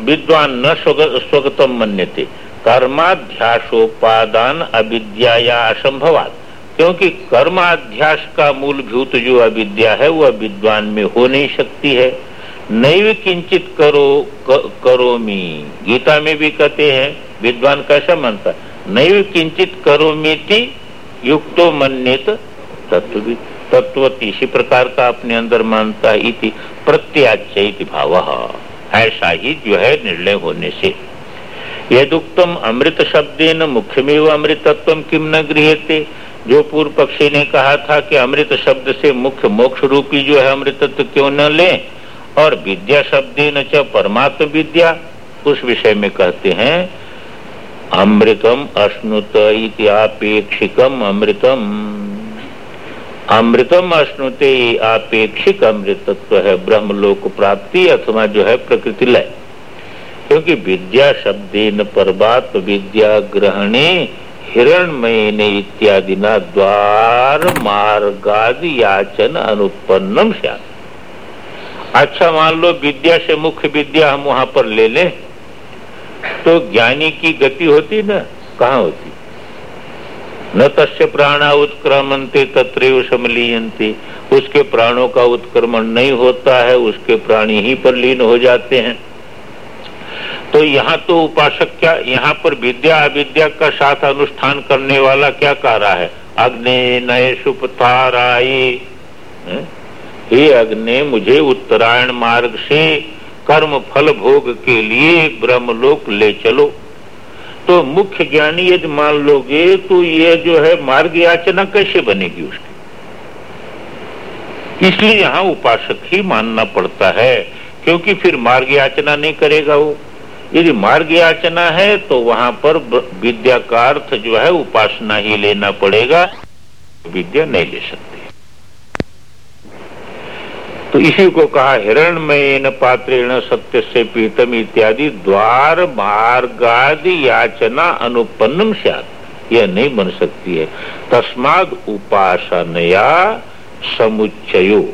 [SPEAKER 1] विद्वान न स्वगतम मन्य थे कर्माध्यासोपादान अविद्या या असंभवात। क्योंकि कर्माध्यास का मूलभूत जो अविद्या है वह विद्वान में हो नहीं सकती है। नैव किंचित करो करो मी गीता में भी कहते हैं, विद्वान कैसा मानता नैव किंचित करो थी युक्तो मन्यत तत्व तत्व इसी प्रकार का अपने अंदर मानता इति प्रत्याचय भाव। ऐसा ही जो है निर्णय होने से। यदुक्तम अमृत शब्देन मुख्यमेव अमृतत्व किम न गृहते जो पूर्व पक्षी ने कहा था कि अमृत शब्द से मुख्य मोक्ष रूपी जो है अमृतत्व क्यों न ले? और विद्या शब्देन च परमात्म विद्या, उस विषय में कहते हैं, अमृतम अश्नुत इतिपेक्षिकम अमृतम। अमृतम अश्नुते आपेक्षिक अमृतत्व है, ब्रह्मलोक प्राप्ति अथवा जो है प्रकृति लय। क्योंकि विद्या शब्देन परबात विद्या ग्रहणे इत्यादि न द्वार मार्गादि याचन अनुपन्नम अच्छा मान लो विद्या से मुख्य विद्या हम वहाँ पर ले लें तो ज्ञानी की गति होती ना? कहा होती? न तस्य प्राणा उत्क्रमणते तत्र समलीयंते उसके प्राणों का उत्क्रमण नहीं होता है, उसके प्राणी ही पर लीन हो जाते हैं। तो यहाँ तो उपासक क्या, यहाँ पर विद्या अविद्या का साथ अनुष्ठान करने वाला क्या कह रहा है? अग्नि नए सुपताराई हे अग्नि, मुझे उत्तरायण मार्ग से कर्म फल भोग के लिए ब्रह्मलोक ले चलो। तो मुख्य ज्ञानी यदि मान लोगे तो ये जो है मार्ग याचना कैसे बनेगी उसकी? इसलिए यहाँ उपासक ही मानना पड़ता है, क्योंकि फिर मार्ग याचना नहीं करेगा वो। यदि मार्ग याचना है तो वहाँ पर विद्या का अर्थ जो है, उपासना ही लेना पड़ेगा। विद्या नहीं ले सकते। तो इसी को कहा हिरणमय पात्रेण सत्य से पीतम इत्यादि, द्वार मार्गादि याचना अनुपन्नम यह नहीं बन सकती है। तस्माद उपासनया समुच्चयो।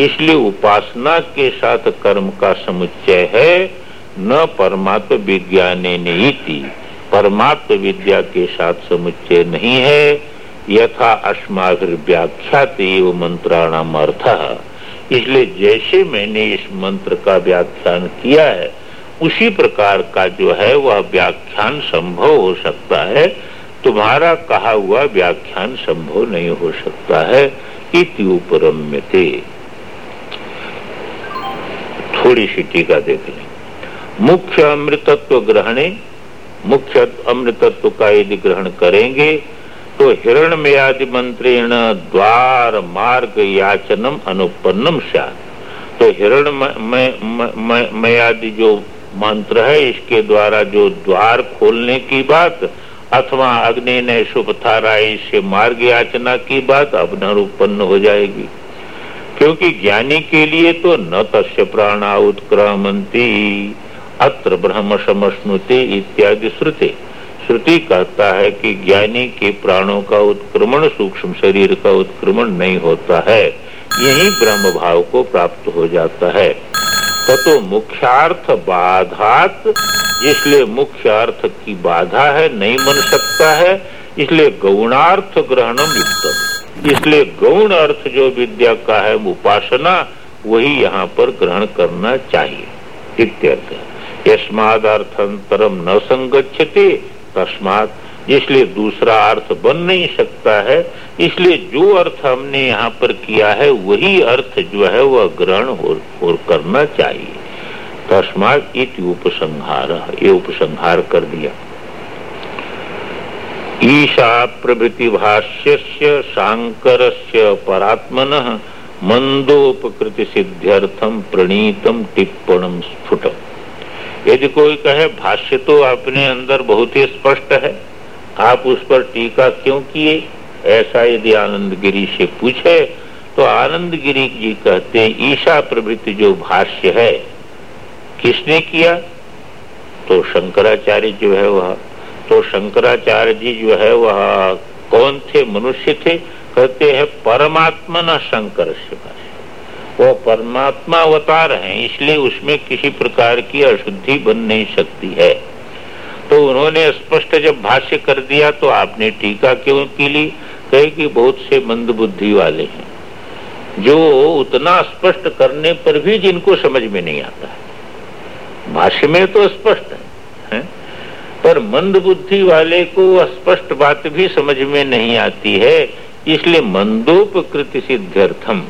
[SPEAKER 1] इसलिए उपासना के साथ कर्म का समुच्चय है। न परमात्म विज्ञान नीति परमात्म विद्या के साथ समुच्चय नहीं है। यथा अस्माभिर व्याख्यात एवं मंत्राणाम अर्थ। इसलिए जैसे मैंने इस मंत्र का व्याख्यान किया है, उसी प्रकार का जो है वह व्याख्यान संभव हो सकता है। तुम्हारा कहा हुआ व्याख्यान संभव नहीं हो सकता है। इति उपरम्य थोड़ी सी टीका देख लें। मुख्य अमृतत्व ग्रहणे, मुख्य अमृतत्व का यदि ग्रहण करेंगे तो हिरण मयादि मंत्रेण द्वार मार्ग याचनम अनुपन्नम तो हिरण मयादि जो मंत्र है, इसके द्वारा जो द्वार खोलने की बात, अथवा अग्नि ने शुभ थारा से मार्ग याचना की बात, अब उत्पन्न हो जाएगी। क्योंकि ज्ञानी के लिए तो न तस्य प्राणा उत्क्रामंती अत्र ब्रह्म समस्नुते इत्यादि श्रुति। श्रुति कहता है कि ज्ञानी के प्राणों का उत्क्रमण, सूक्ष्म शरीर का उत्क्रमण नहीं होता है। यही ब्रह्म भाव को प्राप्त हो जाता है। तो मुख्यार्थ बाधात, इसलिए मुख्य अर्थ की बाधा है, नहीं बन सकता है, इसलिए गौणार्थ ग्रहणम युक्त इसलिए गौण अर्थ जो विद्या का है, उपासना, वही यहाँ पर ग्रहण करना चाहिए। इत्यर्थ। है यस्मादर्थंतरम न संगच्छते। तस्मात इसलिए दूसरा अर्थ बन नहीं सकता है। इसलिए जो अर्थ हमने यहाँ पर किया है वही अर्थ जो है वह ग्रहण और, और करना चाहिए। तस्मात इत उपसंहार ये उपसंहार कर दिया। ईशा प्रभृति भाष्य शांकर परात्मन मंदोपकृति सिद्ध्यर्थम प्रणीतम टिप्पणम स्फुटम। यदि कोई कहे, भाष्य तो अपने अंदर बहुत ही स्पष्ट है, आप उस पर टीका क्यों किए? ऐसा यदि आनंद गिरी से पूछे तो आनंद गिरी जी कहते हैं ईशा प्रभृति जो भाष्य है, किसने किया? तो शंकराचार्य जो है वह तो शंकराचार्य जी जो है वह कौन थे? मनुष्य थे? कहते हैं परमात्मा न शंकर से वो परमात्मा अवतार है इसलिए उसमें किसी प्रकार की अशुद्धि बन नहीं सकती है। तो उन्होंने स्पष्ट जब भाष्य कर दिया तो आपने टीका क्यों की ली? कहे कि बहुत से मंद बुद्धि वाले हैं जो उतना स्पष्ट करने पर भी जिनको समझ में नहीं आता है। भाष्य में तो स्पष्ट है, है? पर मंद बुद्धि वाले को स्पष्ट बात भी समझ में नहीं आती है इसलिए मंदोपकृति सिद्ध्यर्थम।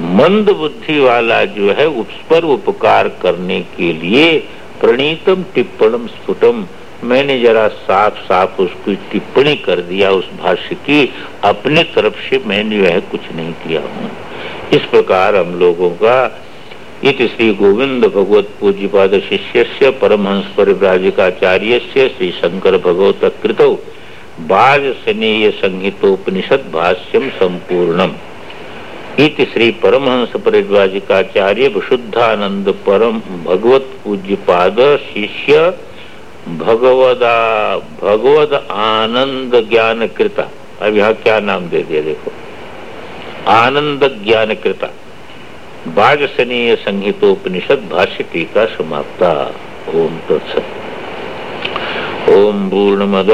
[SPEAKER 1] मंद बुद्धि वाला जो है, उस पर उपकार करने के लिए प्रणीतम टिप्पणम स्फुटम मैंने जरा साफ़ साफ़ उसकी टिप्पणी कर दिया उस भाष्य की। अपने तरफ़ से मैंने वह कुछ नहीं किया हूँ। इस प्रकार हम लोगों का इत श्री गोविंद भगवत पूज्य पूज्यपाद शिष्य से परमहंस परिव्राजिकाचार्य से श्री शंकर भगवत कृत बाज स्नेय संहितोपनिषद भाष्यम संपूर्णम। इति श्री परमहंस परिव्राजिकाचार्य विशुद्धानंद परम भगवत पूज्यपाद शिष्य भगवदा, भगवद आनंद ज्ञान कृता अब यहाँ क्या नाम दे दिया देखो। आनंद ज्ञान कृता बाजसनीय संहितोपनिषद भाष्य टीका समाप्ता। ओम तत्सत। ओम पूर्णमद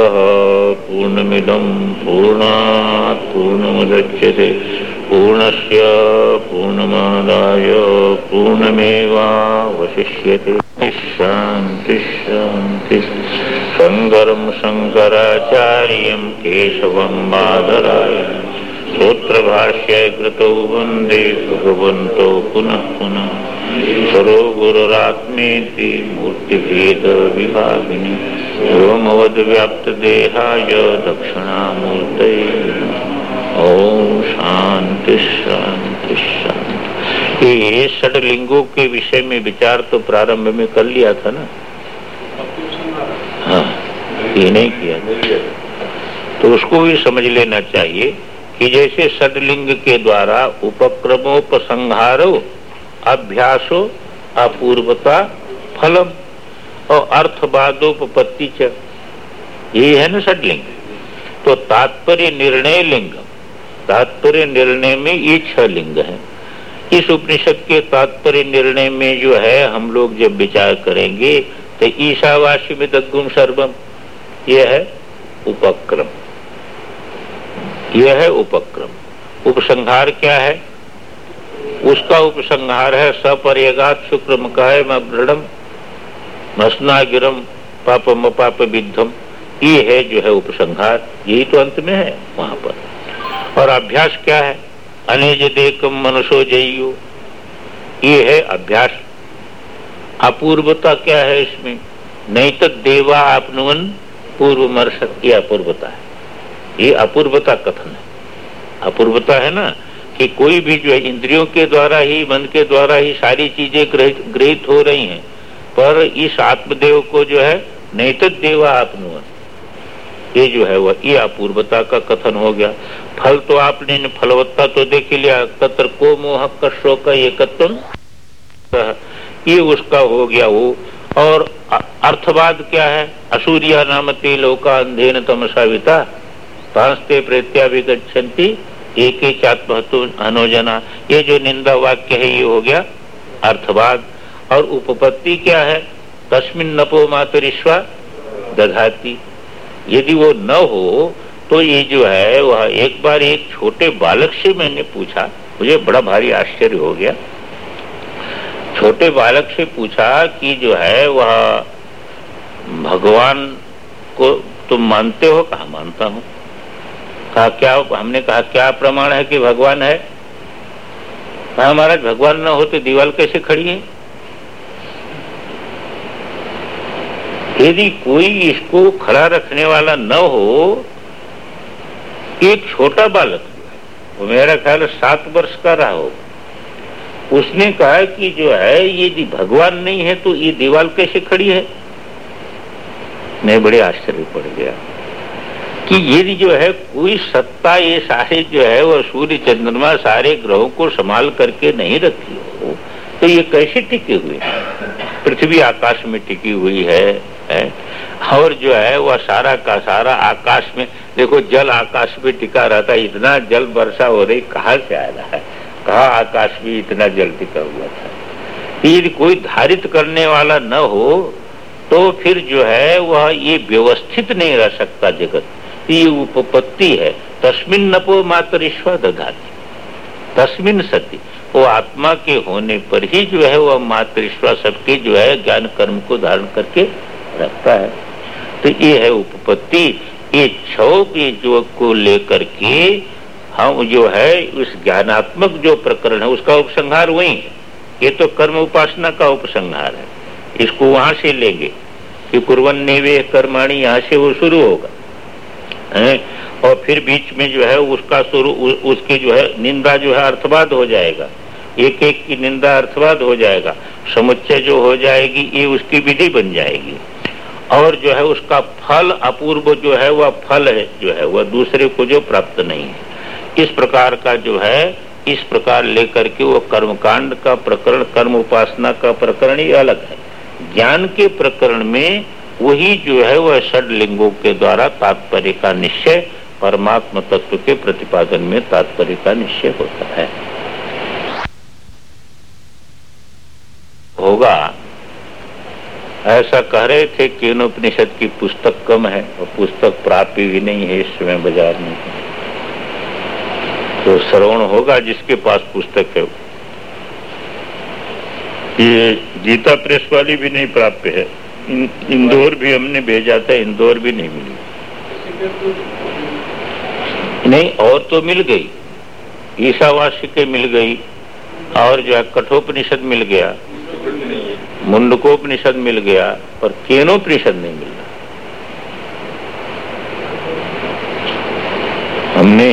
[SPEAKER 1] पूर्णमिदम पूर्णात् पूर्णमुदच्यते। पूर्णस्य पूर्णमादाय पूर्णमेवावशिष्यते। शान्ति शान्ति। शङ्करं शङ्कराचार्यं केशवं मादराय सूत्रभाष्य कृतौ वंदे भगवन्तौ पुनः पुनः। सरो गुरुरात्मेति मूर्तिभेदविभागिनि। व्योमवद्व्याप्तदेहाय दक्षिणामूर्तये शांति शांति शांति। ये षडलिंगों के विषय में विचार तो प्रारंभ में कर लिया था ना? हाँ ये नहीं किया। तो उसको भी समझ लेना चाहिए कि जैसे सदलिंग के द्वारा उपक्रमोपसंहारो, अभ्यासो, अपूर्वता, फलम और अर्थवादोपत्ति ये है ना सडलिंग तो तात्पर्य निर्णय लिंग। तात्पर्य निर्णय में ये छह लिंग है। इस उपनिषद के तात्पर्य निर्णय में जो है, हम लोग जब विचार करेंगे तो ईशावासी में दग्गुम सर्वम, यह है उपक्रम। यह है उपक्रम। उपसंहार क्या है? उसका उपसंहार है, सपर्यगात शुक्र मकाय मृणम मसना गिरम पापम पाप विद्धम ये है जो है उपसंहार। यही तो अंत में है वहाँ पर। और अभ्यास क्या है? अनेज देखम मनुष्यो जइयो ये है अभ्यास। अपूर्वता क्या है इसमें? नहीं तो देवा आपनुवन पूर्व मर्षक ये अपूर्वता है। ये अपूर्वता कथन है। अपूर्वता है ना कि कोई भी जो है इंद्रियों के द्वारा ही, मन के द्वारा ही सारी चीज़ें ग्रहित हो रही हैं, पर इस आत्मदेव को जो है, नहीं तो देवा आत्मवन ये जो है वह ये अपूर्वता का कथन हो गया। फल तो आपने, फलवत्ता तो देख लिया। तत्र को मोह कशो का ये कथन ये उसका हो गया वो। और अर्थवाद क्या है? असूर्या नामती लोका अंधेन तमसाविता। पांचते प्रत्याभिगछन्ति एक ही चात्महतु अनुजना ये जो निंदा वाक्य है, ये हो गया अर्थवाद। और उपपत्ति क्या है? तस्मिन नपो मातरिश्वा दधाती। यदि वो न हो तो ये जो है, वह एक बार एक छोटे बालक से मैंने पूछा, मुझे बड़ा भारी आश्चर्य हो गया। छोटे बालक से पूछा कि जो है, वह भगवान को तुम मानते हो? कहा, मानता हूँ। कहा, क्या, हमने कहा, क्या प्रमाण है कि भगवान है? कहा, महाराज, भगवान न हो तो दीवाल कैसे खड़ी है? यदि कोई इसको खड़ा रखने वाला न हो एक छोटा बालक वो मेरा ख्याल सात वर्ष का रहा हो उसने कहा कि जो है यदि भगवान नहीं है तो ये दीवाल कैसे खड़ी है? मैं बड़े आश्चर्य पड़ गया कि ये जो है कोई सत्ता ये सारे जो है वो सूर्य चंद्रमा सारे ग्रहों को संभाल करके नहीं रखी हो तो ये कैसे टिके हुए पृथ्वी आकाश में टिकी हुई है, है। और जो है, वह सारा का सारा आकाश में, देखो जल आकाश में टिका रहता है, इतना जल वर्षा हो रही, कहा से आ रहा है? कहा आकाश में इतना जल टिका हुआ था? यदि कोई धारित करने वाला न हो तो फिर जो है, वह ये व्यवस्थित नहीं रह सकता जगत। ये उपपत्ति है। तस्मिन नपो मातरिश्वा दधाती तस्मिन सती। वो आत्मा के होने पर ही जो है, वह मातृश्वा सबके जो है, ज्ञान कर्म को धारण करके रखता है। तो ये है उपपत्ति। ये छो के लेकर के हम जो है उस ज्ञानात्मक जो प्रकरण है, उसका उपसंहार वही है। ये तो कर्म उपासना का उपसंहार है। इसको वहाँ से लेंगे कि कुरवन नेवे कर्माणी, यहाँ से वो शुरू होगा। है? और फिर बीच में जो है, उसका शुरू उसकी जो है, निंदा जो है, अर्थवाद हो जाएगा। एक एक की निंदा अर्थवाद हो जाएगा। समुच्चय जो हो जाएगी, ये उसकी विधि बन जाएगी। और जो है उसका फल अपूर्व जो है वह फल है, जो है वह दूसरे को जो प्राप्त नहीं है। इस प्रकार का जो है, इस प्रकार लेकर के वो कर्मकांड का प्रकरण, कर्म उपासना का प्रकरण ही अलग है। ज्ञान के प्रकरण में वही जो है वह षड लिंगों के द्वारा तात्पर्य का निश्चय, परमात्म तत्व के प्रतिपादन में तात्पर्य का निश्चय होता है। होगा। ऐसा कह रहे थे कि उपनिषद की पुस्तक कम है और पुस्तक प्राप्ति भी नहीं है, इस समय बाज़ार में। तो श्रवण होगा जिसके पास पुस्तक है। ये गीता प्रेस वाली भी नहीं प्राप्त है। इंदौर भी हमने भेजा था, इंदौर भी नहीं मिली। नहीं, और तो मिल गई। ईसावास्य के मिल गई, और जो है कठोपनिषद मिल गया। मुंडकोपनिषद मिल गया और केनोपनिषद नहीं मिल रहा। हमने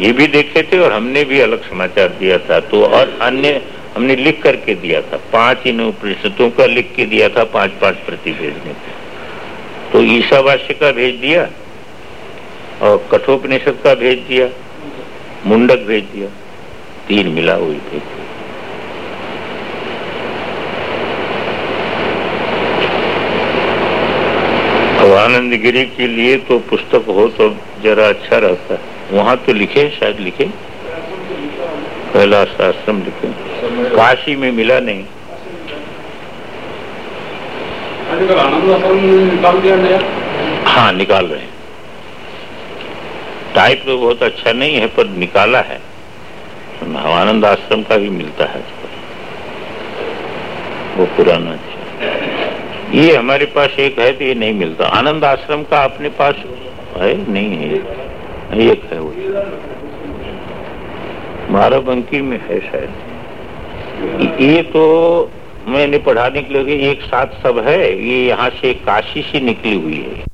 [SPEAKER 1] ये भी देखे थे और हमने भी अलग समाचार दिया था तो और अन्य हमने लिख करके दिया था। पाँच इन उपनिषदों का लिख के दिया था पाँच पाँच प्रति भेजने थे तो ईशावास्य का भेज दिया, और कठोपनिषद का भेज दिया, मुंडक भेज दिया, तीन मिला हुई भेज दिया आनंद गिरी के लिए तो पुस्तक हो तो जरा अच्छा रहता है। वहाँ तो लिखे, शायद लिखे। कैलाश आश्रम लिखे। काशी में मिला नहीं। हाँ निकाल रहे हैं। टाइप तो बहुत अच्छा नहीं है, पर निकाला है। आनंद आश्रम का भी मिलता है। वो पुराना ये हमारे पास एक है तो ये नहीं मिलता। आनंद आश्रम का अपने पास है? नहीं है एक। है वो। बाराबंकी में है शायद। ये तो मैंने पढ़ाने के लिए एक साथ सब है। ये यहाँ से काशी से निकली हुई है।